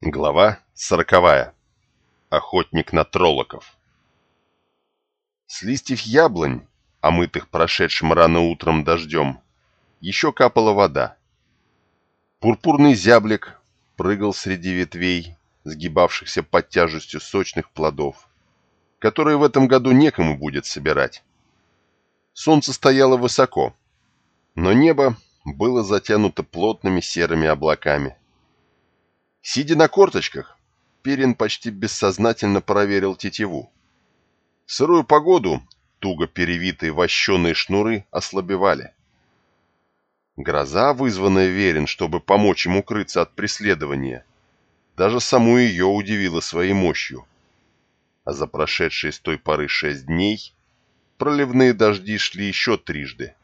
Глава сороковая. Охотник на троллоков. С листьев яблонь, омытых прошедшим рано утром дождем, еще капала вода. Пурпурный зяблик прыгал среди ветвей, сгибавшихся под тяжестью сочных плодов, которые в этом году некому будет собирать. Солнце стояло высоко, но небо было затянуто плотными серыми облаками. Сидя на корточках, Перин почти бессознательно проверил тетиву. В сырую погоду туго перевитые вощеные шнуры ослабевали. Гроза, вызванная Верин, чтобы помочь ему укрыться от преследования, даже саму ее удивила своей мощью. А за прошедшие с той поры шесть дней проливные дожди шли еще трижды.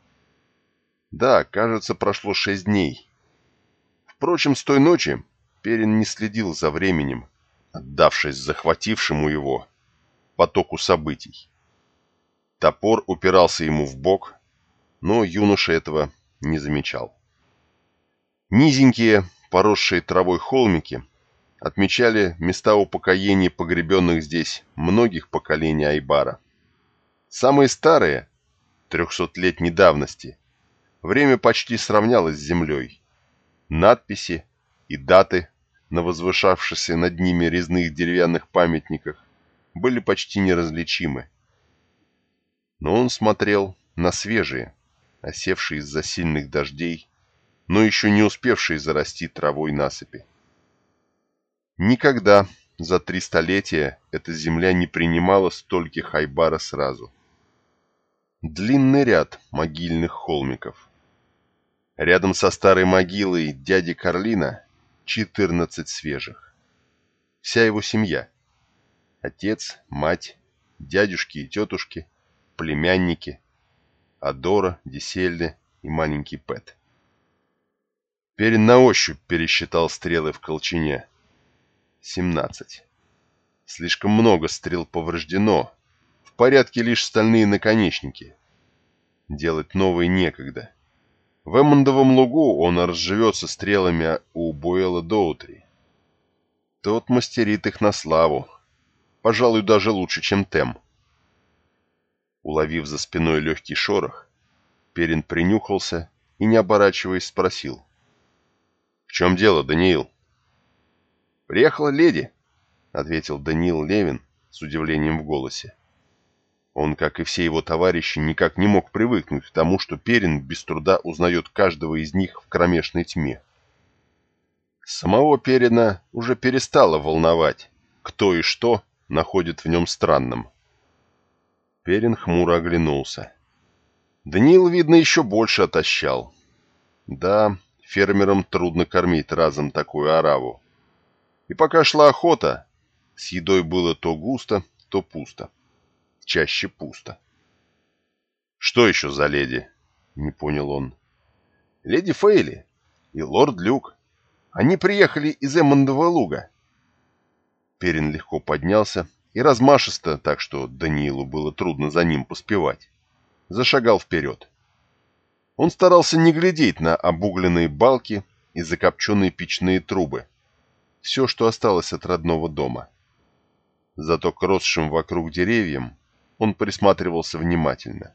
Да, кажется, прошло шесть дней. Впрочем, с той ночи Перин не следил за временем, отдавшись захватившему его потоку событий. Топор упирался ему в бок, но юноша этого не замечал. Низенькие, поросшие травой холмики отмечали места упокоения погребенных здесь многих поколений Айбара. Самые старые, трехсотлетней давности, время почти сравнялось с землей. Надписи и даты на возвышавшихся над ними резных деревянных памятниках были почти неразличимы. Но он смотрел на свежие, осевшие из-за сильных дождей, но еще не успевшие зарасти травой насыпи. Никогда за три столетия эта земля не принимала стольких айбара сразу. Длинный ряд могильных холмиков. Рядом со старой могилой дяди Карлина 14 свежих. Вся его семья. Отец, мать, дядюшки и тетушки, племянники, Адора, Десельды и маленький Пэт. Перин на ощупь пересчитал стрелы в колчине. 17. Слишком много стрел повреждено. В порядке лишь стальные наконечники. Делать новые некогда. В Эммондовом лугу он разживется стрелами у Буэла Доутри. Тот мастерит их на славу. Пожалуй, даже лучше, чем Тем. Уловив за спиной легкий шорох, Перин принюхался и, не оборачиваясь, спросил. «В чем дело, Даниил?» «Приехала леди», — ответил Даниил Левин с удивлением в голосе. Он, как и все его товарищи, никак не мог привыкнуть к тому, что Перин без труда узнает каждого из них в кромешной тьме. Самого Перина уже перестало волновать, кто и что находит в нем странным. Перин хмуро оглянулся. Даниил, видно, еще больше отощал. Да, фермерам трудно кормить разом такую ораву. И пока шла охота, с едой было то густо, то пусто чаще пусто. «Что еще за леди?» — не понял он. «Леди Фейли и лорд Люк. Они приехали из Эммондова луга». Перин легко поднялся и размашисто, так что Даниилу было трудно за ним поспевать, зашагал вперед. Он старался не глядеть на обугленные балки и закопченные печные трубы, все, что осталось от родного дома. Зато к росшим вокруг деревьям он присматривался внимательно.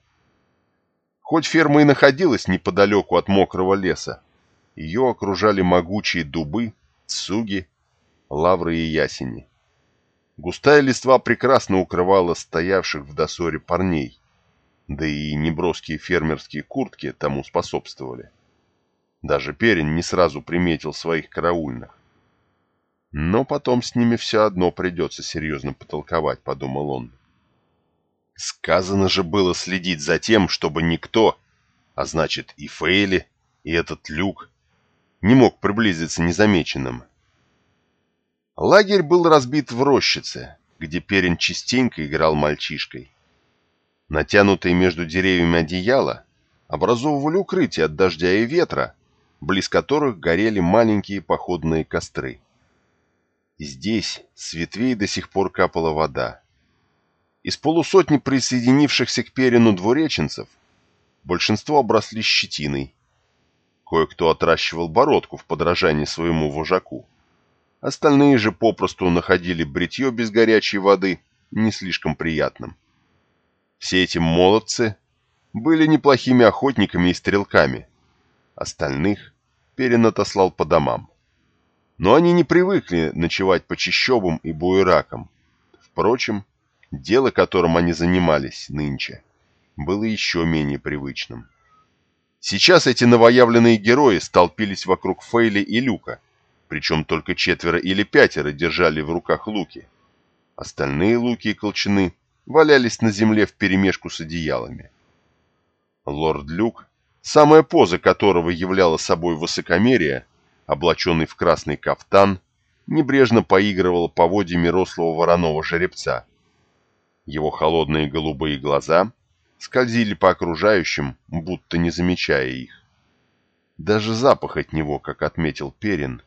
Хоть ферма и находилась неподалеку от мокрого леса, ее окружали могучие дубы, цуги, лавры и ясени. Густая листва прекрасно укрывала стоявших в досоре парней, да и неброские фермерские куртки тому способствовали. Даже Перин не сразу приметил своих караульных. Но потом с ними все одно придется серьезно потолковать, подумал он. Сказано же было следить за тем, чтобы никто, а значит и Фейли, и этот люк, не мог приблизиться незамеченным. Лагерь был разбит в рощице, где Перин частенько играл мальчишкой. Натянутые между деревьями одеяла образовывали укрытие от дождя и ветра, близ которых горели маленькие походные костры. Здесь с ветвей до сих пор капала вода. Из полусотни присоединившихся к Перину двуреченцев большинство обросли щетиной. Кое-кто отращивал бородку в подражании своему вожаку. Остальные же попросту находили бритье без горячей воды не слишком приятным. Все эти молодцы были неплохими охотниками и стрелками. Остальных Перин отослал по домам. Но они не привыкли ночевать по чащобам и буеракам. Впрочем, дело, которым они занимались нынче, было еще менее привычным. Сейчас эти новоявленные герои столпились вокруг Фейли и Люка, причем только четверо или пятеро держали в руках луки. Остальные луки и колчаны валялись на земле вперемешку с одеялами. Лорд Люк, самая поза которого являла собой высокомерие, облаченный в красный кафтан, небрежно поигрывал поводьями рослого вороного жеребца. Его холодные голубые глаза скользили по окружающим, будто не замечая их. Даже запах от него, как отметил Перин,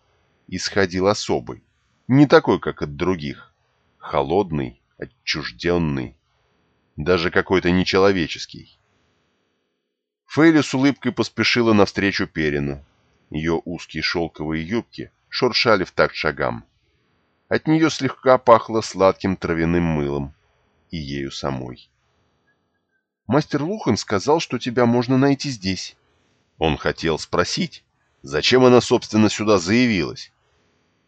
исходил особый, не такой, как от других, холодный, отчужденный, даже какой-то нечеловеческий. Фейли с улыбкой поспешила навстречу Перину. Ее узкие шелковые юбки шуршали в такт шагам. От нее слегка пахло сладким травяным мылом и ею самой. «Мастер Лухан сказал, что тебя можно найти здесь». Он хотел спросить, зачем она, собственно, сюда заявилась,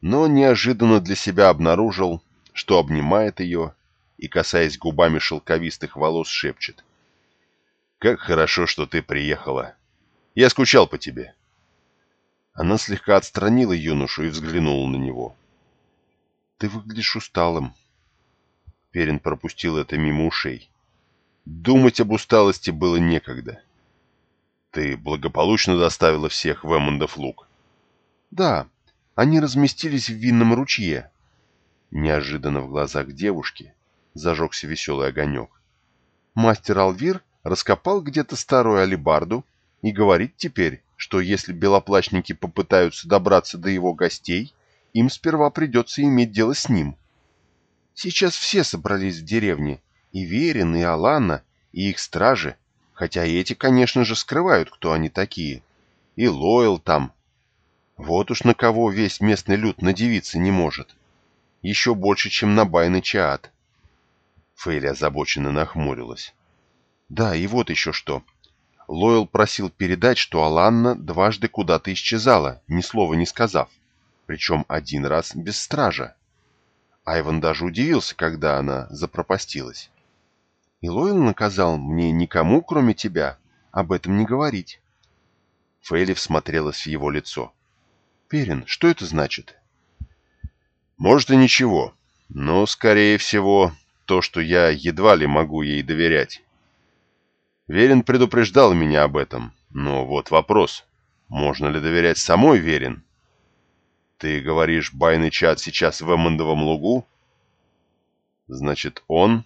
но неожиданно для себя обнаружил, что обнимает ее и, касаясь губами шелковистых волос, шепчет. «Как хорошо, что ты приехала. Я скучал по тебе». Она слегка отстранила юношу и взглянула на него. «Ты выглядишь усталым». Перин пропустил это мимо ушей. Думать об усталости было некогда. «Ты благополучно доставила всех в Эммондов луг?» «Да, они разместились в винном ручье». Неожиданно в глазах девушки зажегся веселый огонек. Мастер Алвир раскопал где-то старую алибарду и говорит теперь, что если белоплачники попытаются добраться до его гостей, им сперва придется иметь дело с ним. Сейчас все собрались в деревне, и Верин, и Алана, и их стражи, хотя и эти, конечно же, скрывают, кто они такие. И Лойл там. Вот уж на кого весь местный люд надевиться не может. Еще больше, чем на Байны Чаат. Фейли озабоченно нахмурилась. Да, и вот еще что. Лойл просил передать, что Аланна дважды куда-то исчезала, ни слова не сказав. Причем один раз без стража. Айван даже удивился, когда она запропастилась. И Лойл наказал мне никому, кроме тебя, об этом не говорить. Фейли всмотрелась в его лицо. «Перин, что это значит?» «Может и ничего, но, скорее всего, то, что я едва ли могу ей доверять. Верин предупреждал меня об этом, но вот вопрос, можно ли доверять самой Верин? Ты говоришь, байный чат сейчас в Эммондовом лугу? Значит, он...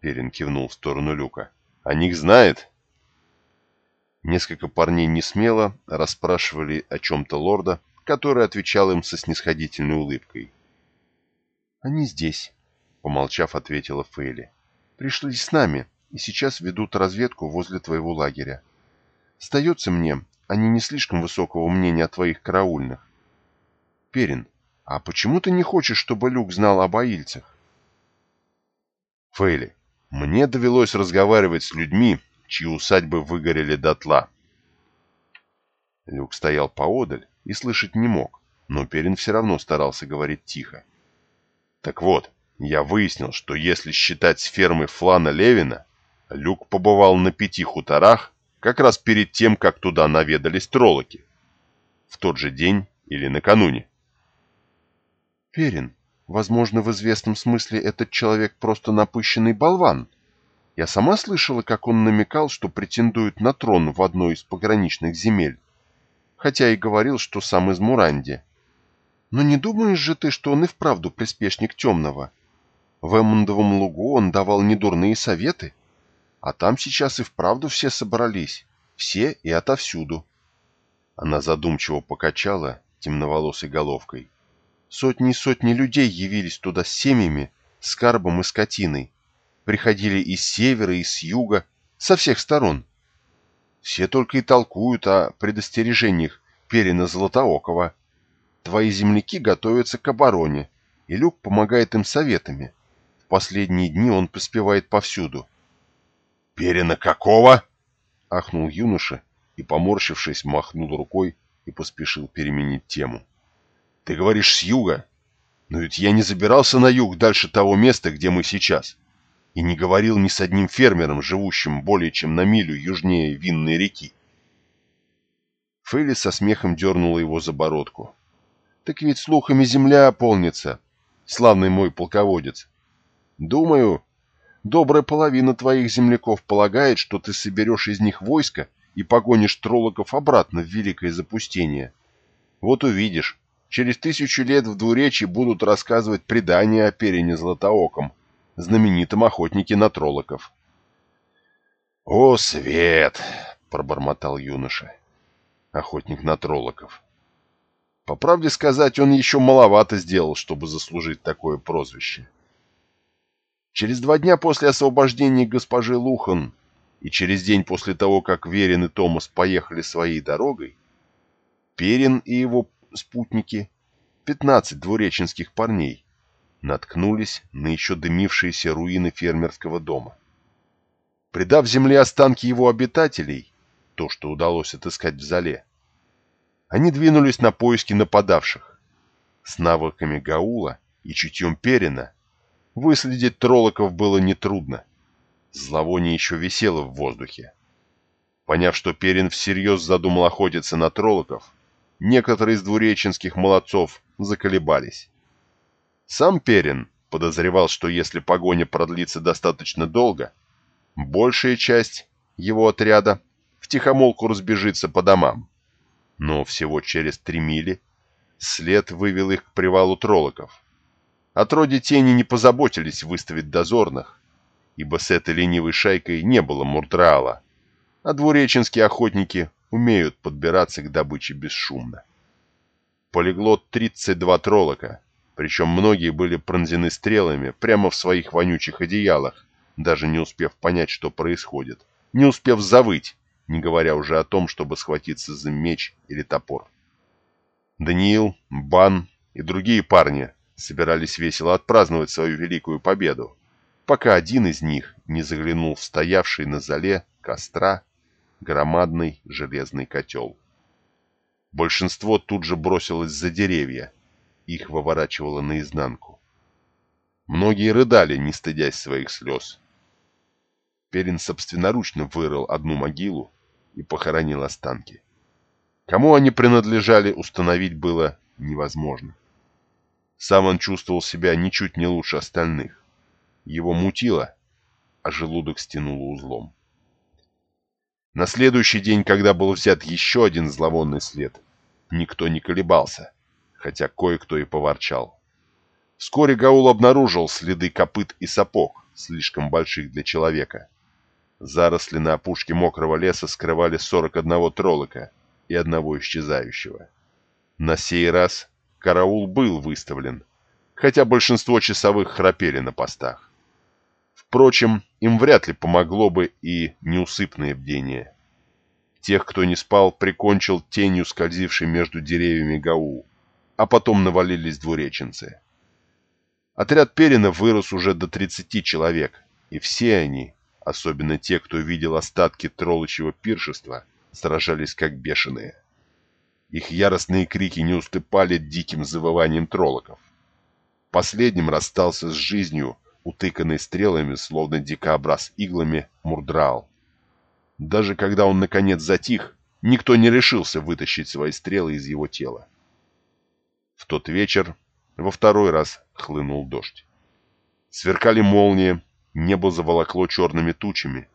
Перин кивнул в сторону люка. О них знает? Несколько парней не смело расспрашивали о чем-то лорда, который отвечал им со снисходительной улыбкой. «Они здесь», — помолчав, ответила Фейли. «Пришли с нами и сейчас ведут разведку возле твоего лагеря. Сдается мне, они не слишком высокого мнения о твоих караульных. Перин, а почему ты не хочешь, чтобы Люк знал об аильцах? Фейли, мне довелось разговаривать с людьми, чьи усадьбы выгорели дотла. Люк стоял поодаль и слышать не мог, но Перин все равно старался говорить тихо. Так вот, я выяснил, что если считать с фермы Флана Левина, Люк побывал на пяти хуторах как раз перед тем, как туда наведались троллоки. В тот же день или накануне. Перин, возможно, в известном смысле этот человек просто напыщенный болван. Я сама слышала, как он намекал, что претендует на трон в одной из пограничных земель, хотя и говорил, что сам из Муранди. Но не думаешь же ты, что он и вправду приспешник темного? В Эммондовом лугу он давал недурные советы, а там сейчас и вправду все собрались, все и отовсюду. Она задумчиво покачала темноволосой головкой. Сотни и сотни людей явились туда с семьями, скарбом и скотиной. Приходили из севера, и с юга, со всех сторон. Все только и толкуют о предостережениях Перина Златоокова. твои земляки готовятся к обороне, и Люк помогает им советами. В последние дни он поспевает повсюду. «Перина какого?» — ахнул юноша и, поморщившись, махнул рукой и поспешил переменить тему. «Ты говоришь с юга? Но ведь я не забирался на юг дальше того места, где мы сейчас, и не говорил ни с одним фермером, живущим более чем на милю южнее Винной реки. Фейли со смехом дернула его за бородку. «Так ведь слухами земля полнится, славный мой полководец. Думаю, добрая половина твоих земляков полагает, что ты соберешь из них войско и погонишь троллоков обратно в великое запустение. Вот увидишь, через тысячу лет в двуречии будут рассказывать предания о Перине Златооком, знаменитом охотнике на троллоков». «О, свет!» — пробормотал юноша охотник на троллоков. По правде сказать, он еще маловато сделал, чтобы заслужить такое прозвище. Через два дня после освобождения госпожи Лухан и через день после того, как Верин и Томас поехали своей дорогой, Перин и его спутники, 15 двуреченских парней, наткнулись на еще дымившиеся руины фермерского дома. Придав земле останки его обитателей, то, что удалось отыскать в зале. Они двинулись на поиски нападавших. С навыками Гаула и чутьем Перина выследить троллоков было нетрудно. Зловоние еще висело в воздухе. Поняв, что Перин всерьез задумал охотиться на троллоков, некоторые из двуреченских молодцов заколебались. Сам Перин подозревал, что если погоня продлится достаточно долго, большая часть его отряда втихомолку разбежится по домам. Но всего через три мили след вывел их к привалу троллоков. Отроди тени не позаботились выставить дозорных, ибо с этой ленивой шайкой не было муртраала, а двуреченские охотники умеют подбираться к добыче бесшумно. Полегло 32 троллока, причем многие были пронзены стрелами прямо в своих вонючих одеялах, даже не успев понять, что происходит, не успев завыть, не говоря уже о том, чтобы схватиться за меч или топор. Даниил, Бан и другие парни собирались весело отпраздновать свою великую победу, пока один из них не заглянул в стоявший на зале костра громадный железный котел. Большинство тут же бросилось за деревья, их выворачивало наизнанку. Многие рыдали, не стыдясь своих слез. Перин собственноручно вырыл одну могилу и похоронил останки. Кому они принадлежали, установить было невозможно. Сам он чувствовал себя ничуть не лучше остальных. Его мутило, а желудок стянуло узлом. На следующий день, когда был взят еще один зловонный след, никто не колебался, хотя кое-кто и поворчал. Вскоре Гаул обнаружил следы копыт и сапог, слишком больших для человека. Заросли на опушке мокрого леса скрывали 41 троллока и одного исчезающего. На сей раз караул был выставлен, хотя большинство часовых храпели на постах. Впрочем, им вряд ли помогло бы и неусыпное бдение. Тех, кто не спал, прикончил тенью скользившей между деревьями Гаул, а потом навалились двуреченцы. Отряд Перина вырос уже до 30 человек, и все они особенно те, кто видел остатки троллочьего пиршества, сражались как бешеные. Их яростные крики не уступали диким завываниям троллоков. Последним расстался с жизнью, утыканный стрелами, словно дикообраз иглами, Мурдрал. Даже когда он наконец затих, никто не решился вытащить свои стрелы из его тела. В тот вечер во второй раз хлынул дождь. Сверкали молнии, Небо заволокло черными тучами,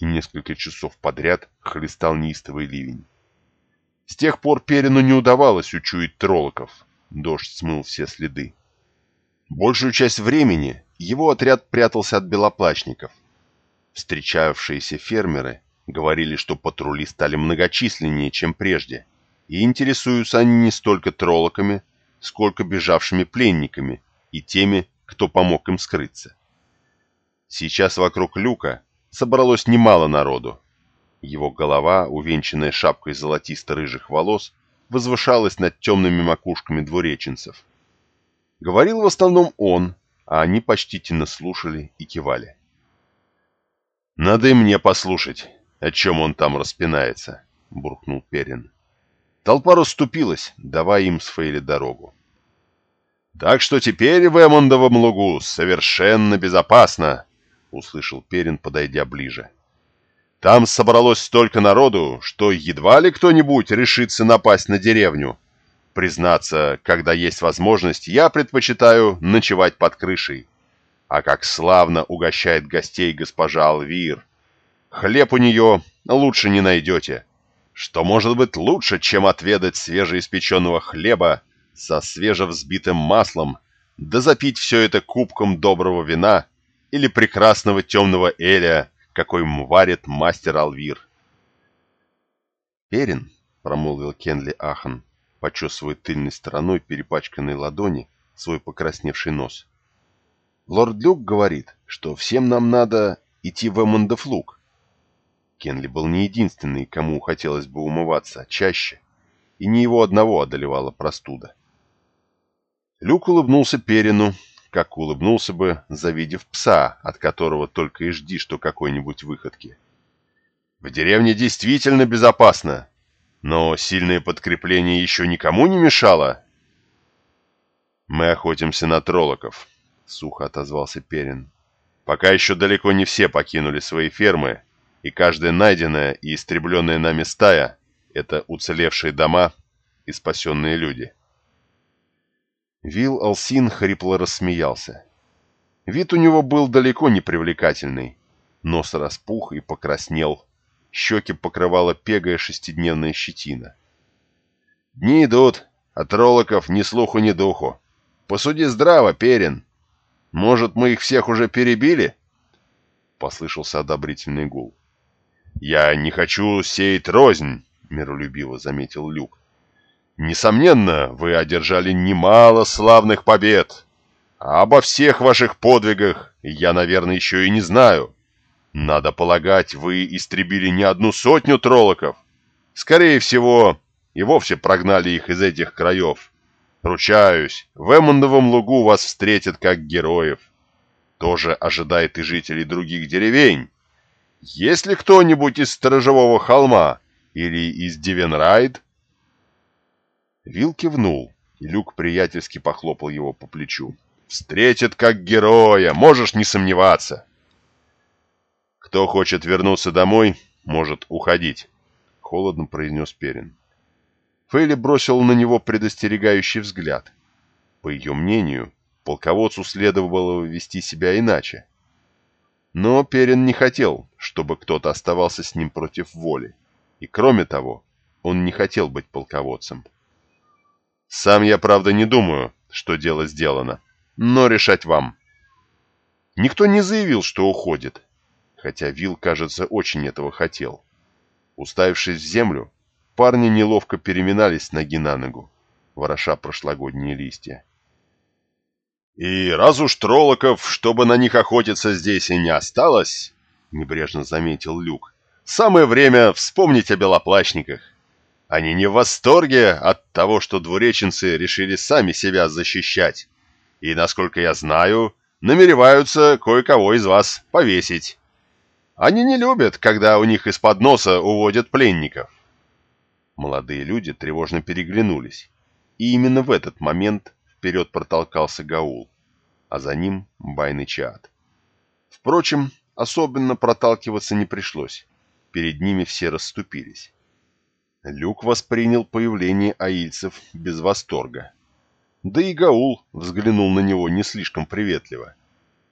и несколько часов подряд хлестал неистовый ливень. С тех пор Перину не удавалось учуять троллоков. Дождь смыл все следы. Большую часть времени его отряд прятался от белоплачников. Встречавшиеся фермеры говорили, что патрули стали многочисленнее, чем прежде, и интересуются они не столько троллоками, сколько бежавшими пленниками и теми, кто помог им скрыться. Сейчас вокруг люка собралось немало народу. Его голова, увенчанная шапкой золотисто-рыжих волос, возвышалась над темными макушками двуреченцев. Говорил в основном он, а они почтительно слушали и кивали. «Надо и мне послушать, о чем он там распинается», — буркнул Перин. Толпа расступилась, давая им с Фейли дорогу. «Так что теперь в Эммондовом лугу совершенно безопасно», — услышал Перин, подойдя ближе. «Там собралось столько народу, что едва ли кто-нибудь решится напасть на деревню. Признаться, когда есть возможность, я предпочитаю ночевать под крышей. А как славно угощает гостей госпожа Алвир. Хлеб у нее лучше не найдете. Что может быть лучше, чем отведать свежеиспеченного хлеба со свежевзбитым маслом, да запить все это кубком доброго вина или прекрасного темного эля, какой варит мастер Алвир. «Перин», — промолвил Кенли Ахан, почесывая тыльной стороной перепачканной ладони свой покрасневший нос. Лорд Люк говорит, что всем нам надо идти в Эммондов луг. Кенли был не единственный, кому хотелось бы умываться чаще, и не его одного одолевала простуда. Люк улыбнулся Перину, как улыбнулся бы, завидев пса, от которого только и жди, что какой-нибудь выходки. В деревне действительно безопасно, но сильное подкрепление еще никому не мешало. Мы охотимся на троллоков, — сухо отозвался Перин. «Пока еще далеко не все покинули свои фермы, и каждая найденная и истребленная нами стая — это уцелевшие дома и спасенные люди». Вил Алсин хрипло рассмеялся. Вид у него был далеко не привлекательный. Нос распух и покраснел. Щеки покрывала пегая шестидневная щетина. «Дни идут, а троллоков ни слуху, ни духу. Посуди здраво, Перин. Может, мы их всех уже перебили?» Послышался одобрительный гул. «Я не хочу сеять рознь», — миролюбиво заметил Люк. «Несомненно, вы одержали немало славных побед. А обо всех ваших подвигах я, наверное, еще и не знаю. Надо полагать, вы истребили не одну сотню троллоков. Скорее всего, и вовсе прогнали их из этих краев. Ручаюсь, в Эммондовом лугу вас встретят как героев. Тоже ожидает и жителей других деревень. Есть ли кто-нибудь из Сторожевого холма или из Дивенрайд? Вил кивнул, и Люк приятельски похлопал его по плечу. «Встретят как героя, можешь не сомневаться!» «Кто хочет вернуться домой, может уходить», — холодно произнес Перин. Фейли бросил на него предостерегающий взгляд. По ее мнению, полководцу следовало вести себя иначе. Но Перин не хотел, чтобы кто-то оставался с ним против воли. И кроме того, он не хотел быть полководцем. Сам я, правда, не думаю, что дело сделано, но решать вам. Никто не заявил, что уходит, хотя Вил, кажется, очень этого хотел. Уставившись в землю, Парни неловко переминались ноги на ногу, вороша прошлогодние листья. «И раз уж троллоков, чтобы на них охотиться здесь и не осталось, — небрежно заметил Люк, — самое время вспомнить о белоплащниках. Они не в восторге от того, что двуреченцы решили сами себя защищать, и, насколько я знаю, намереваются кое-кого из вас повесить. Они не любят, когда у них из-под носа уводят пленников. Молодые люди тревожно переглянулись, и именно в этот момент вперед протолкался Гаул, а за ним Байный Чаат. Впрочем, особенно проталкиваться не пришлось, перед ними все расступились. Люк воспринял появление аильцев без восторга. Да и Гаул взглянул на него не слишком приветливо.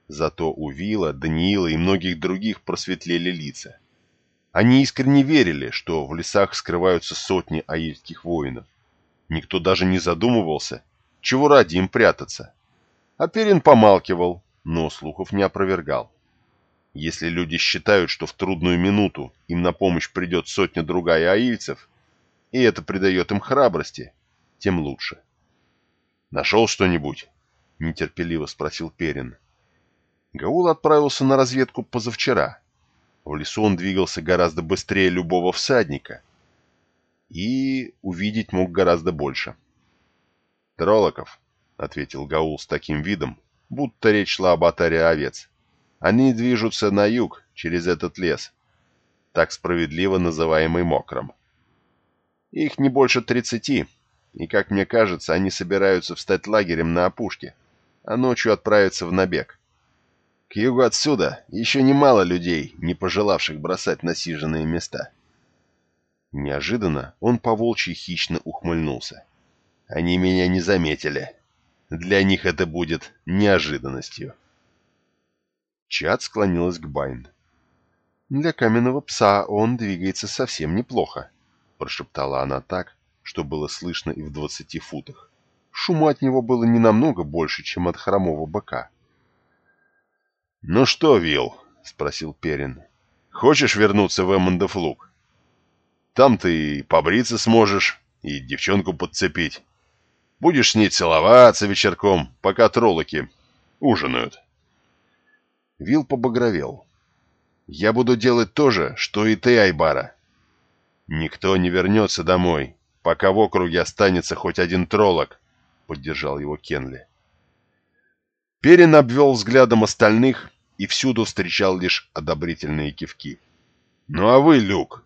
Зато у Вила, Даниила и многих других просветлели лица. Они искренне верили, что в лесах скрываются сотни аильских воинов. Никто даже не задумывался, чего ради им прятаться. А Перин помалкивал, но слухов не опровергал. Если люди считают, что в трудную минуту им на помощь придет сотня-другая аильцев, и это придает им храбрости, тем лучше. «Нашел что-нибудь?» — нетерпеливо спросил Перин. Гаул отправился на разведку позавчера — в лесу он двигался гораздо быстрее любого всадника. и увидеть мог гораздо больше. «Троллоков», — ответил Гаул с таким видом, будто речь шла об атаре овец. «Они движутся на юг, через этот лес, так справедливо называемый мокром. Их не больше тридцати, и, как мне кажется, они собираются встать лагерем на опушке, а ночью отправиться в набег. К югу отсюда еще немало людей, не пожелавших бросать насиженные места». Неожиданно он поволчьи хищно ухмыльнулся. «Они меня не заметили. Для них это будет неожиданностью». Чад склонилась к Байн. «Для каменного пса он двигается совсем неплохо», — прошептала она так, что было слышно и в двадцати футах. Шума от него было не намного больше, чем от хромого быка. «Ну что, Вилл?» — спросил Перин. «Хочешь вернуться в Эммондов луг?» Там ты и побриться сможешь, и девчонку подцепить. Будешь с ней целоваться вечерком, пока троллоки ужинают. Вил побагровел. «Я буду делать то же, что и ты, Айбара. Никто не вернется домой, пока в округе останется хоть один троллок», — поддержал его Кенли. Перин обвел взглядом остальных и всюду встречал лишь одобрительные кивки. «Ну а вы, Люк,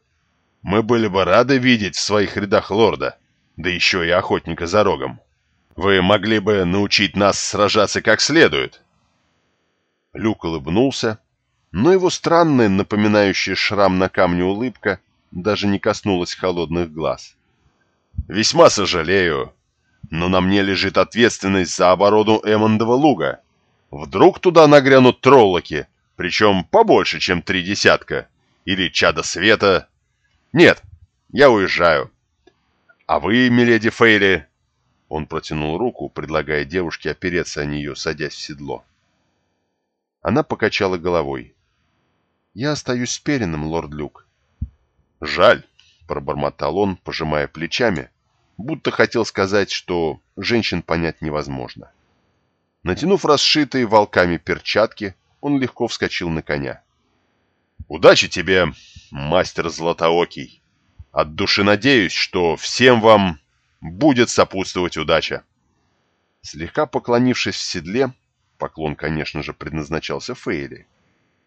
мы были бы рады видеть в своих рядах лорда, да еще и охотника за рогом. Вы могли бы научить нас сражаться как следует». Люк улыбнулся, но его странная, напоминающая шрам на камне улыбка, даже не коснулась холодных глаз. «Весьма сожалею, но на мне лежит ответственность за оборону Эммондова луга. Вдруг туда нагрянут троллоки, причем побольше, чем три десятка, или чада света, «Нет, я уезжаю». «А вы, миледи Фейли...» Он протянул руку, предлагая девушке опереться о нее, садясь в седло. Она покачала головой. «Я остаюсь с Перином, лорд Люк». «Жаль», — пробормотал он, пожимая плечами, будто хотел сказать, что женщин понять невозможно. Натянув расшитые волками перчатки, он легко вскочил на коня. «Удачи тебе, мастер Златоокий. От души надеюсь, что всем вам будет сопутствовать удача. Слегка поклонившись в седле, поклон, конечно же, предназначался Фейли,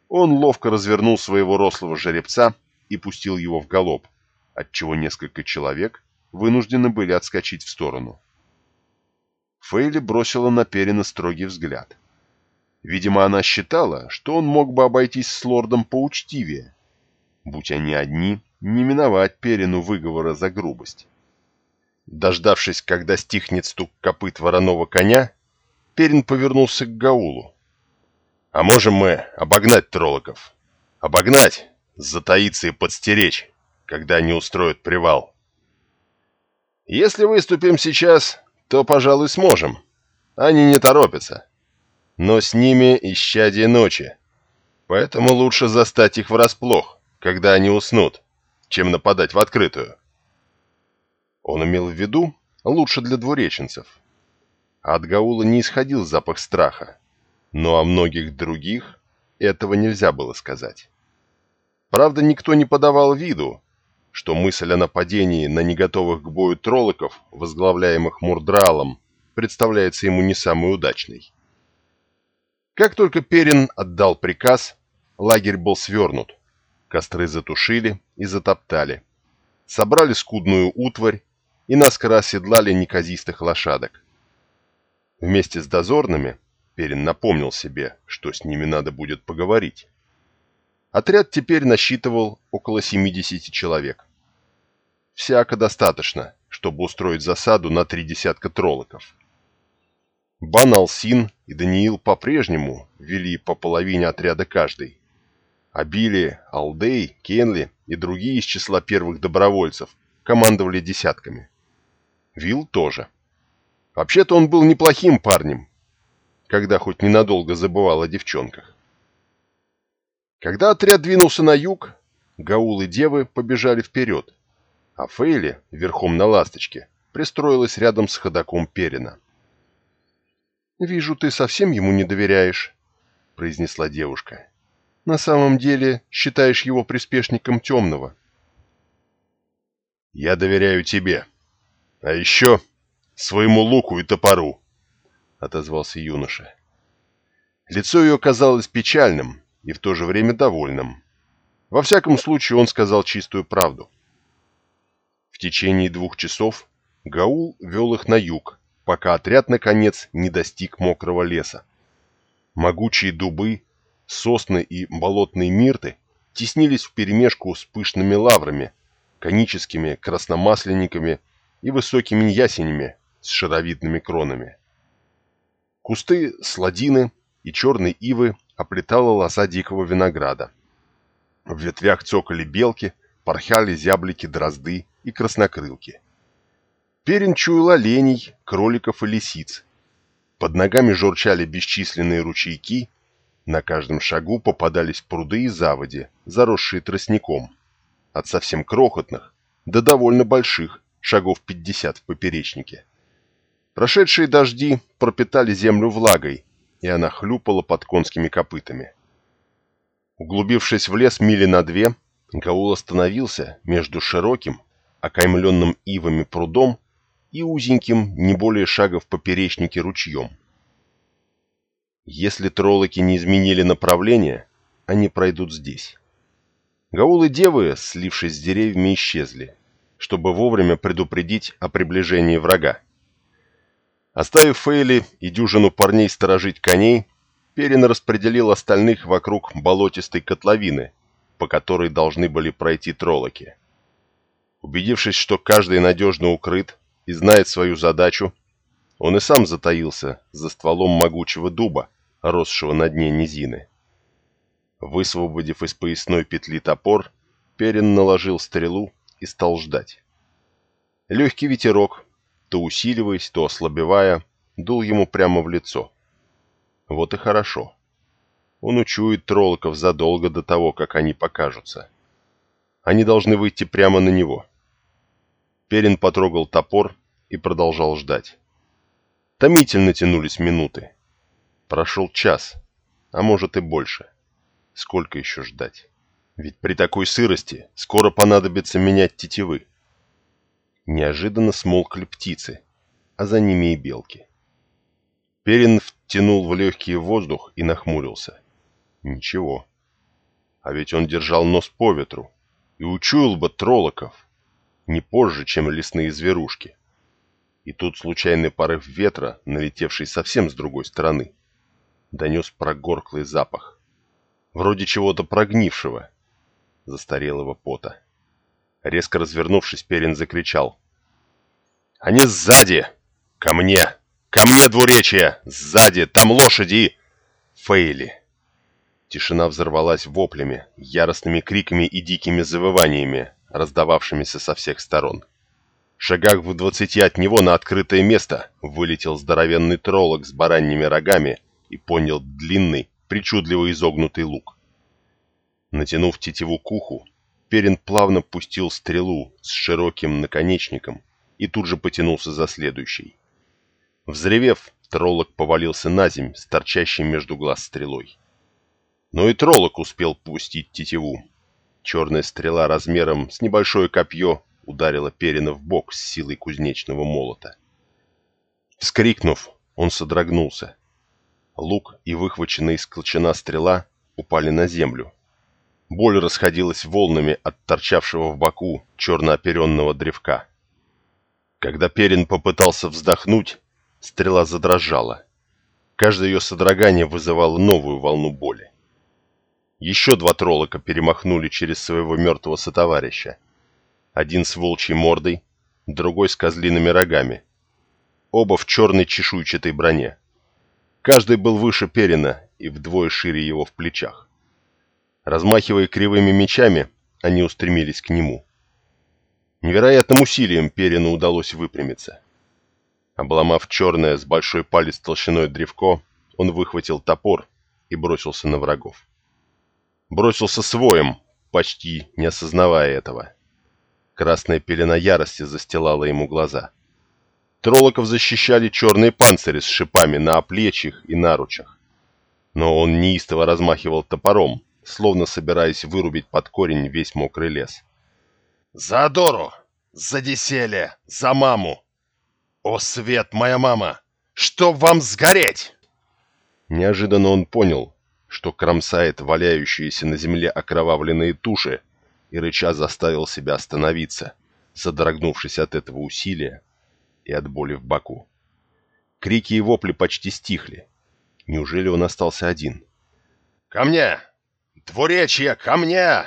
он ловко развернул своего рослого жеребца и пустил его в галоп, отчего несколько человек вынуждены были отскочить в сторону. Фейли бросила на Перина строгий взгляд. Видимо, она считала, что он мог бы обойтись с лордом поучтивее, Будь они одни, не миновать Перину выговора за грубость. Дождавшись, когда стихнет стук копыт вороного коня, Перин повернулся к Гаулу. «А можем мы обогнать троллоков? Обогнать, затаиться и подстеречь, когда они устроят привал?» «Если выступим сейчас, то, пожалуй, сможем. Они не торопятся. Но с ними исчадие ночи, поэтому лучше застать их врасплох когда они уснут, чем нападать в открытую. Он имел в виду лучше для двуреченцев. От Гаула не исходил запах страха, но о многих других этого нельзя было сказать. Правда, никто не подавал виду, что мысль о нападении на неготовых к бою троллоков, возглавляемых Мурдралом, представляется ему не самой удачной. Как только Перин отдал приказ, лагерь был свернут, Костры затушили и затоптали. Собрали скудную утварь и наскоро оседлали неказистых лошадок. Вместе с дозорными Перин напомнил себе, что с ними надо будет поговорить. Отряд теперь насчитывал около 70 человек. Всяко достаточно, чтобы устроить засаду на три десятка троллоков. Бан Алсин и Даниил по-прежнему вели по половине отряда каждый. Абили, Алдей, Кенли и другие из числа первых добровольцев командовали десятками. Вил тоже. Вообще-то он был неплохим парнем, когда хоть ненадолго забывал о девчонках. Когда отряд двинулся на юг, Гаул и девы побежали вперед, а Фейли, верхом на ласточке, пристроилась рядом с ходаком Перина. «Вижу, ты совсем ему не доверяешь», — произнесла девушка на самом деле считаешь его приспешником темного. Я доверяю тебе. А еще своему луку и топору, — отозвался юноша. Лицо ее казалось печальным и в то же время довольным. Во всяком случае, он сказал чистую правду. В течение двух часов Гаул вел их на юг, пока отряд, наконец, не достиг мокрого леса. Могучие дубы, сосны и болотные мирты теснились вперемешку с пышными лаврами, коническими красномасленниками и высокими ясенями с шаровидными кронами. Кусты сладины и черной ивы оплетала лоза дикого винограда. В ветвях цокали белки, порхали зяблики-дрозды и краснокрылки. Перин чуял оленей, кроликов и лисиц. Под ногами журчали бесчисленные ручейки, на каждом шагу попадались пруды и заводи, заросшие тростником. От совсем крохотных до довольно больших, шагов 50 в поперечнике. Прошедшие дожди пропитали землю влагой, и она хлюпала под конскими копытами. Углубившись в лес мили на две, Гаул остановился между широким, окаймленным ивами прудом и узеньким, не более шага в поперечнике ручьем. Если троллоки не изменили направление, они пройдут здесь. Гаул и девы, слившись с деревьями, исчезли, чтобы вовремя предупредить о приближении врага. Оставив Фейли и дюжину парней сторожить коней, Перин распределил остальных вокруг болотистой котловины, по которой должны были пройти троллоки. Убедившись, что каждый надежно укрыт и знает свою задачу, он и сам затаился за стволом могучего дуба, росшего на дне низины. Высвободив из поясной петли топор, Перин наложил стрелу и стал ждать. Легкий ветерок, то усиливаясь, то ослабевая, дул ему прямо в лицо. Вот и хорошо. Он учует троллоков задолго до того, как они покажутся. Они должны выйти прямо на него. Перин потрогал топор и продолжал ждать. Томительно тянулись минуты. Прошел час, а может и больше. Сколько еще ждать? Ведь при такой сырости скоро понадобится менять тетивы. Неожиданно смолкли птицы, а за ними и белки. Перин втянул в легкий воздух и нахмурился. Ничего. А ведь он держал нос по ветру и учуял бы троллоков не позже, чем лесные зверушки. И тут случайный порыв ветра, налетевший совсем с другой стороны, донес прогорклый запах. Вроде чего-то прогнившего, застарелого пота. Резко развернувшись, Перин закричал. «Они сзади! Ко мне!» «Ко мне, двуречье! Сзади! Там лошади!» Фейли. Тишина взорвалась воплями, яростными криками и дикими завываниями, раздававшимися со всех сторон. В шагах в двадцати от него на открытое место вылетел здоровенный троллок с бараньими рогами и понял длинный, причудливо изогнутый лук. Натянув тетиву к уху, Перин плавно пустил стрелу с широким наконечником и тут же потянулся за следующей. Взревев, троллок повалился на земь с торчащей между глаз стрелой. Но и троллок успел пустить тетиву. Черная стрела размером с небольшое копье ударила Перина в бок с силой кузнечного молота. Вскрикнув, он содрогнулся. Лук и выхваченная из колчана стрела упали на землю. Боль расходилась волнами от торчавшего в боку черно-оперенного древка. Когда Перин попытался вздохнуть, Стрела задрожала. Каждое ее содрогание вызывало новую волну боли. Еще два троллока перемахнули через своего мертвого сотоварища. Один с волчьей мордой, другой с козлиными рогами. Оба в черной чешуйчатой броне. Каждый был выше Перина и вдвое шире его в плечах. Размахивая кривыми мечами, они устремились к нему. Невероятным усилием Перину удалось выпрямиться. Обломав черное с большой палец толщиной древко, он выхватил топор и бросился на врагов. Бросился своим, почти не осознавая этого. Красная пелена ярости застилала ему глаза. Троллоков защищали черные панцири с шипами на оплечьях и наручах. Но он неистово размахивал топором, словно собираясь вырубить под корень весь мокрый лес. «За Адору! За деселе! За маму! О, свет, моя мама! Чтоб вам сгореть!» Неожиданно он понял, что кромсает валяющиеся на земле окровавленные туши, и рыча заставил себя остановиться, содрогнувшись от этого усилия и от боли в боку. Крики и вопли почти стихли. Неужели он остался один? «Ко мне! Двуречье, ко мне!»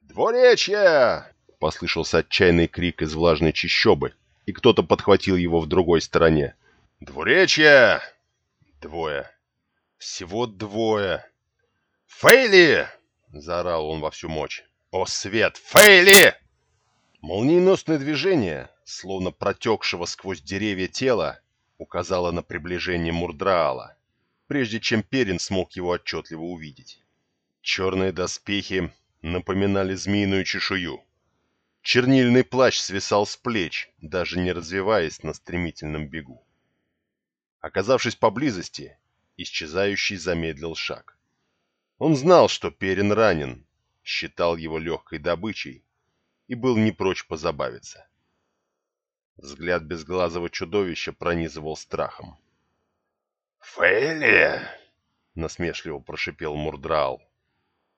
«Двуречье!» — послышался отчаянный крик из влажной чащобы, и кто-то подхватил его в другой стороне. «Двуречье!» Двое. Всего двое. «Фейли!» — заорал он во всю мощь. «О, свет! Фейли!» Молниеносное движение, словно протекшего сквозь деревья тела, указало на приближение Мурдраала, прежде чем Перин смог его отчетливо увидеть. Черные доспехи напоминали змеиную чешую. Чернильный плащ свисал с плеч, даже не развиваясь на стремительном бегу. Оказавшись поблизости, исчезающий замедлил шаг. Он знал, что Перин ранен, считал его легкой добычей и был не прочь позабавиться. Взгляд безглазого чудовища пронизывал страхом. «Фейли!» — насмешливо прошипел Мурдрал.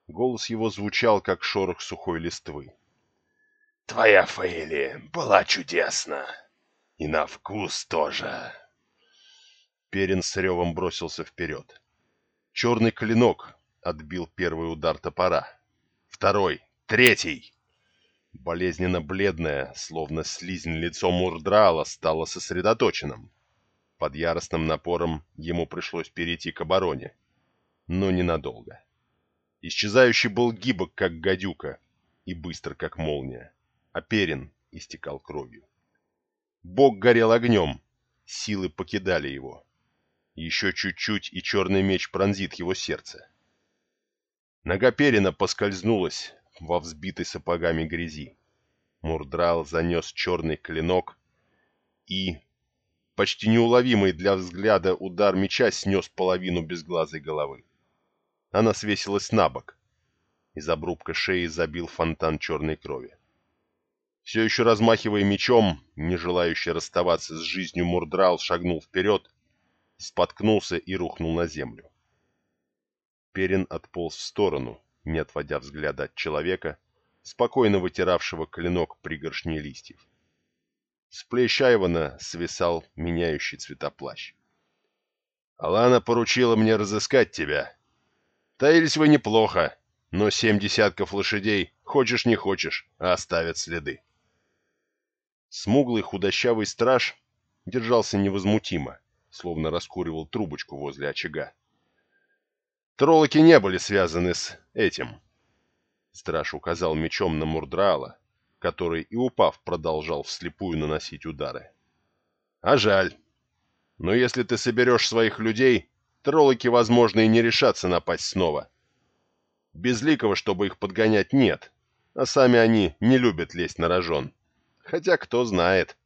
Голос его звучал, как шорох сухой листвы. «Твоя Фейли была чудесна. И на вкус тоже!» Перин с ревом бросился вперед. Черный клинок отбил первый удар топора. Второй, третий. Болезненно бледное, словно слизнь лицо Мурдрала, стало сосредоточенным. Под яростным напором ему пришлось перейти к обороне. Но ненадолго. Исчезающий был гибок, как гадюка, и быстр, как молния. А Перин истекал кровью. Бог горел огнем, силы покидали его. Еще чуть-чуть, и черный меч пронзит его сердце. Нога Перина поскользнулась во взбитой сапогами грязи. Мурдрал занес черный клинок и... Почти неуловимый для взгляда удар меча снес половину безглазой головы. Она свесилась на бок. Из обрубка шеи забил фонтан черной крови. Все еще размахивая мечом, не желающий расставаться с жизнью Мурдрал шагнул вперед споткнулся и рухнул на землю. Перин отполз в сторону, не отводя взгляда от человека, спокойно вытиравшего клинок пригоршни листьев. С плеч Айвана свисал меняющий цвета плащ. «Алана поручила мне разыскать тебя. Таились вы неплохо, но семь десятков лошадей, хочешь не хочешь, оставят следы». Смуглый худощавый страж держался невозмутимо, словно раскуривал трубочку возле очага. Троллоки не были связаны с этим. Страж указал мечом на Мурдрала, который и упав продолжал вслепую наносить удары. А жаль. Но если ты соберешь своих людей, троллоки, возможно, и не решатся напасть снова. Безликого, чтобы их подгонять, нет, а сами они не любят лезть на рожон. Хотя кто знает.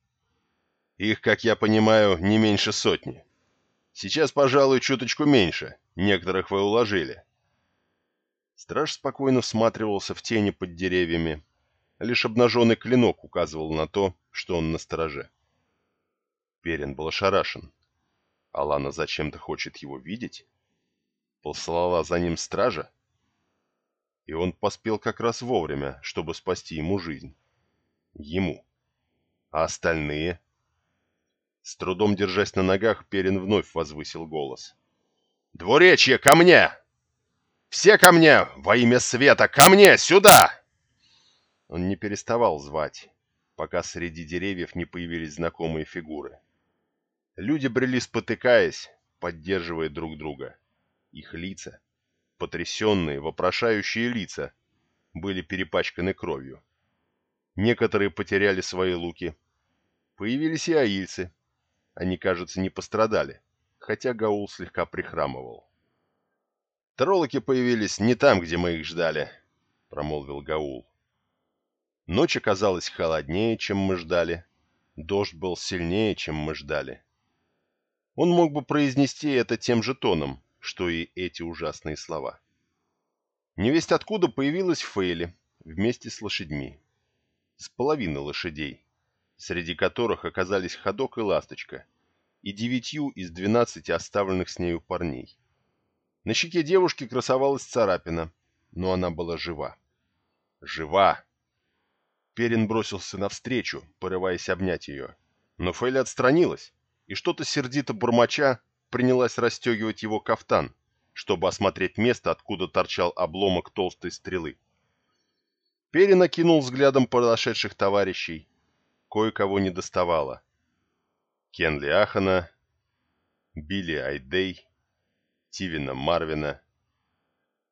Их, как я понимаю, не меньше сотни. Сейчас, пожалуй, чуточку меньше. Некоторых вы уложили. Страж спокойно всматривался в тени под деревьями. Лишь обнаженный клинок указывал на то, что он на стороже. Перин был ошарашен. Алана зачем-то хочет его видеть? Послала за ним стража? И он поспел как раз вовремя, чтобы спасти ему жизнь. Ему. А остальные? С трудом держась на ногах, Перин вновь возвысил голос. «Двуречье, ко мне! Все ко мне! Во имя света! Ко мне! Сюда!» Он не переставал звать, пока среди деревьев не появились знакомые фигуры. Люди брели спотыкаясь, поддерживая друг друга. Их лица, потрясенные, вопрошающие лица, были перепачканы кровью. Некоторые потеряли свои луки. Появились и аильцы, они, кажется, не пострадали, хотя Гаул слегка прихрамывал. «Троллоки появились не там, где мы их ждали», — промолвил Гаул. Ночь оказалась холоднее, чем мы ждали. Дождь был сильнее, чем мы ждали. Он мог бы произнести это тем же тоном, что и эти ужасные слова. Невесть откуда появилась Фейли вместе с лошадьми. с половины лошадей, среди которых оказались ходок и ласточка, и девятью из двенадцати оставленных с нею парней. На щеке девушки красовалась царапина, но она была жива. Жива! Перин бросился навстречу, порываясь обнять ее. Но Фейли отстранилась, и что-то сердито бурмача принялась расстегивать его кафтан, чтобы осмотреть место, откуда торчал обломок толстой стрелы. Перин окинул взглядом подошедших товарищей. Кое-кого не доставало. Кенли Ахана, Билли Айдей, Тивина Марвина.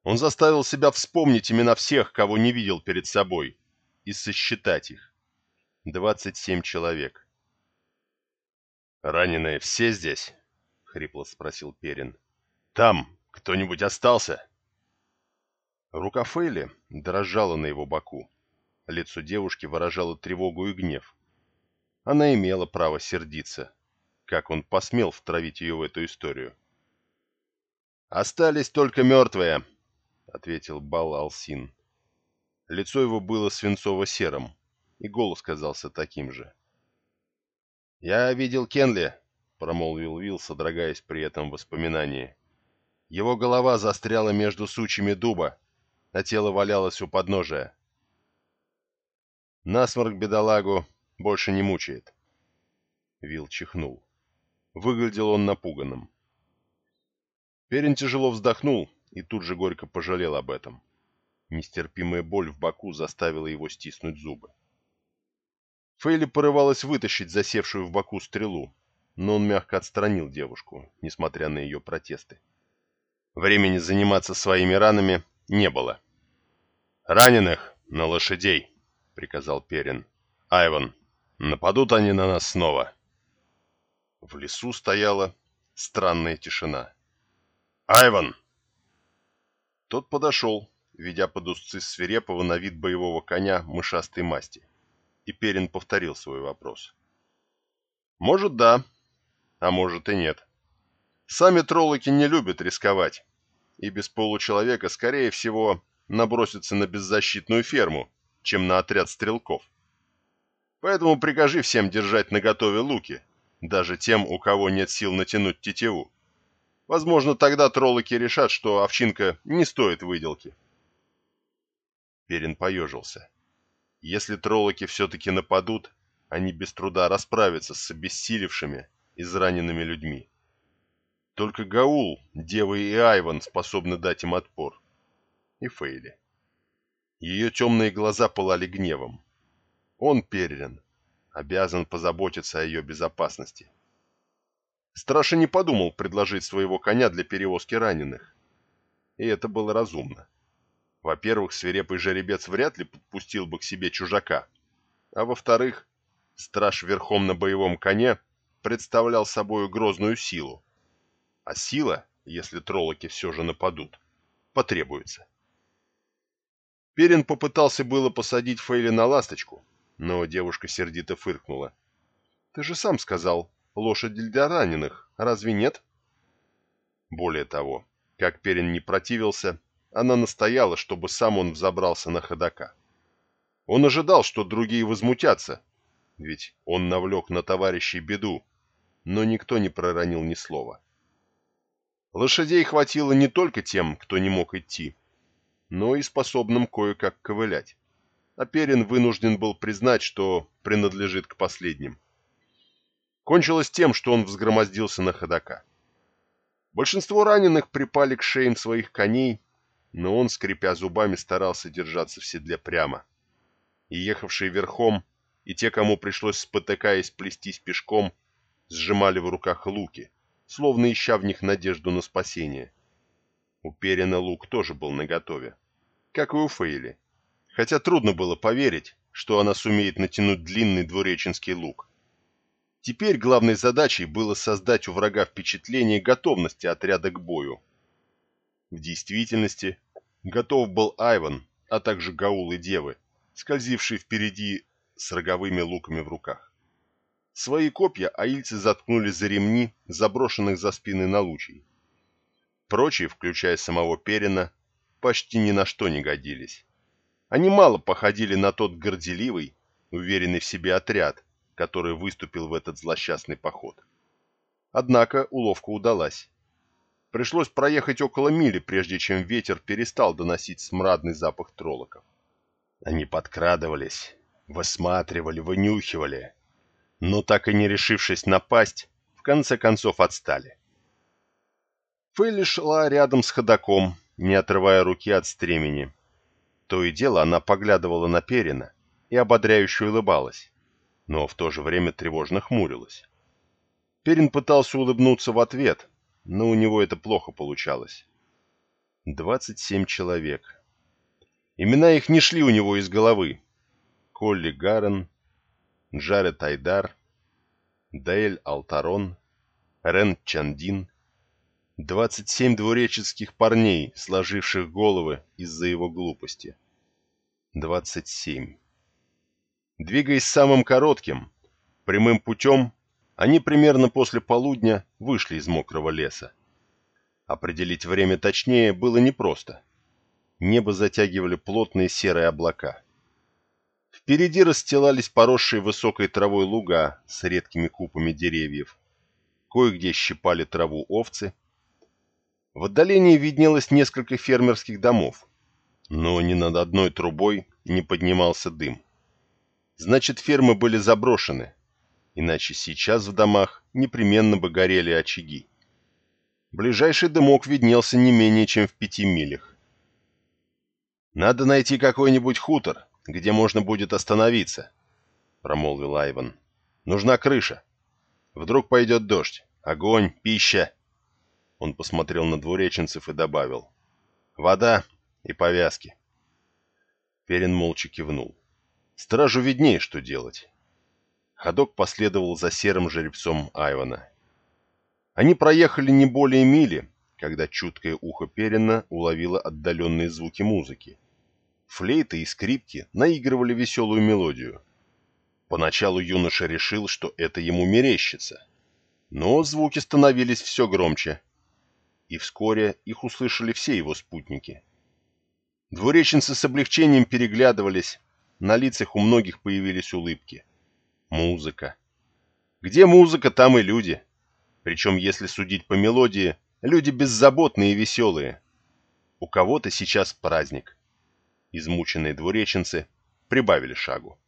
Он заставил себя вспомнить имена всех, кого не видел перед собой, и сосчитать их. 27 человек. «Раненые все здесь?» — хрипло спросил Перин. «Там кто-нибудь остался?» Рука Фейли дрожала на его боку. Лицо девушки выражало тревогу и гнев. Она имела право сердиться. Как он посмел втравить ее в эту историю? «Остались только мертвые», — ответил Бал Алсин. Лицо его было свинцово-серым, и голос казался таким же. «Я видел Кенли», — промолвил Вилл, содрогаясь при этом воспоминании. «Его голова застряла между сучьями дуба, а тело валялось у подножия. Насморк бедолагу больше не мучает». Вилл чихнул. Выглядел он напуганным. Перин тяжело вздохнул и тут же горько пожалел об этом. Нестерпимая боль в боку заставила его стиснуть зубы. Фейли порывалась вытащить засевшую в боку стрелу, но он мягко отстранил девушку, несмотря на ее протесты. Времени заниматься своими ранами не было. «Раненых на лошадей!» — приказал Перин. «Айван, нападут они на нас снова!» В лесу стояла странная тишина. «Айван!» Тот подошел, ведя под узцы свирепого на вид боевого коня мышастой масти. И Перин повторил свой вопрос. «Может, да, а может и нет. Сами троллоки не любят рисковать, и без получеловека, скорее всего, набросятся на беззащитную ферму, чем на отряд стрелков. Поэтому прикажи всем держать наготове луки, даже тем, у кого нет сил натянуть тетиву. Возможно, тогда троллоки решат, что овчинка не стоит выделки. Перин поежился. Если троллоки все-таки нападут, они без труда расправятся с обессилевшими, израненными людьми. Только Гаул, Дева и Айван способны дать им отпор. И Фейли. Ее темные глаза пылали гневом. Он, Перин, обязан позаботиться о ее безопасности. Страша не подумал предложить своего коня для перевозки раненых. И это было разумно. Во-первых, свирепый жеребец вряд ли подпустил бы к себе чужака. А во-вторых, страж верхом на боевом коне представлял собой грозную силу. А сила, если троллоки все же нападут, потребуется. Перин попытался было посадить Фейли на ласточку, но девушка сердито фыркнула. «Ты же сам сказал, лошадь для раненых, разве нет?» Более того, как Перин не противился, она настояла, чтобы сам он взобрался на ходока. Он ожидал, что другие возмутятся, ведь он навлек на товарищей беду, но никто не проронил ни слова. Лошадей хватило не только тем, кто не мог идти, но и способным кое-как ковылять. А Перин вынужден был признать, что принадлежит к последним. Кончилось тем, что он взгромоздился на ходока. Большинство раненых припали к шеям своих коней но он, скрипя зубами, старался держаться в седле прямо. И ехавшие верхом, и те, кому пришлось спотыкаясь плестись пешком, сжимали в руках луки, словно ища в них надежду на спасение. У Перина лук тоже был наготове, как и у Фейли, хотя трудно было поверить, что она сумеет натянуть длинный двуреченский лук. Теперь главной задачей было создать у врага впечатление готовности отряда к бою. В действительности, Готов был Айван, а также Гаул и Девы, скользившие впереди с роговыми луками в руках. Свои копья аильцы заткнули за ремни, заброшенных за спины налучей. Прочие, включая самого Перина, почти ни на что не годились. Они мало походили на тот горделивый, уверенный в себе отряд, который выступил в этот злосчастный поход. Однако уловка удалась. Пришлось проехать около мили, прежде чем ветер перестал доносить смрадный запах троллоков. Они подкрадывались, высматривали, вынюхивали, но так и не решившись напасть, в конце концов отстали. Фелли шла рядом с ходаком, не отрывая руки от стремени. То и дело она поглядывала на Перина и ободряюще улыбалась, но в то же время тревожно хмурилась. Перин пытался улыбнуться в ответ, но у него это плохо получалось. Двадцать семь человек. Имена их не шли у него из головы. Колли Гарен, Джаред Айдар, Даэль Алтарон, Рен Чандин. Двадцать семь двуреческих парней, сложивших головы из-за его глупости. Двадцать семь. Двигаясь самым коротким, прямым путем, они примерно после полудня вышли из мокрого леса. Определить время точнее было непросто. Небо затягивали плотные серые облака. Впереди расстилались поросшие высокой травой луга с редкими купами деревьев. Кое-где щипали траву овцы. В отдалении виднелось несколько фермерских домов, но ни над одной трубой не поднимался дым. Значит, фермы были заброшены, иначе сейчас в домах непременно бы горели очаги. Ближайший дымок виднелся не менее чем в пяти милях. «Надо найти какой-нибудь хутор, где можно будет остановиться», — промолвил Айван. «Нужна крыша. Вдруг пойдет дождь. Огонь, пища». Он посмотрел на двуреченцев и добавил. «Вода и повязки». Перин молча кивнул. Стражу виднее, что делать. Ходок последовал за серым жеребцом Айвана. Они проехали не более мили, когда чуткое ухо Перина уловило отдаленные звуки музыки. Флейты и скрипки наигрывали веселую мелодию. Поначалу юноша решил, что это ему мерещится. Но звуки становились все громче, и вскоре их услышали все его спутники. Двуреченцы с облегчением переглядывались, на лицах у многих появились улыбки. Музыка. Где музыка, там и люди. Причем, если судить по мелодии, люди беззаботные и веселые. У кого-то сейчас праздник. Измученные двуреченцы прибавили шагу.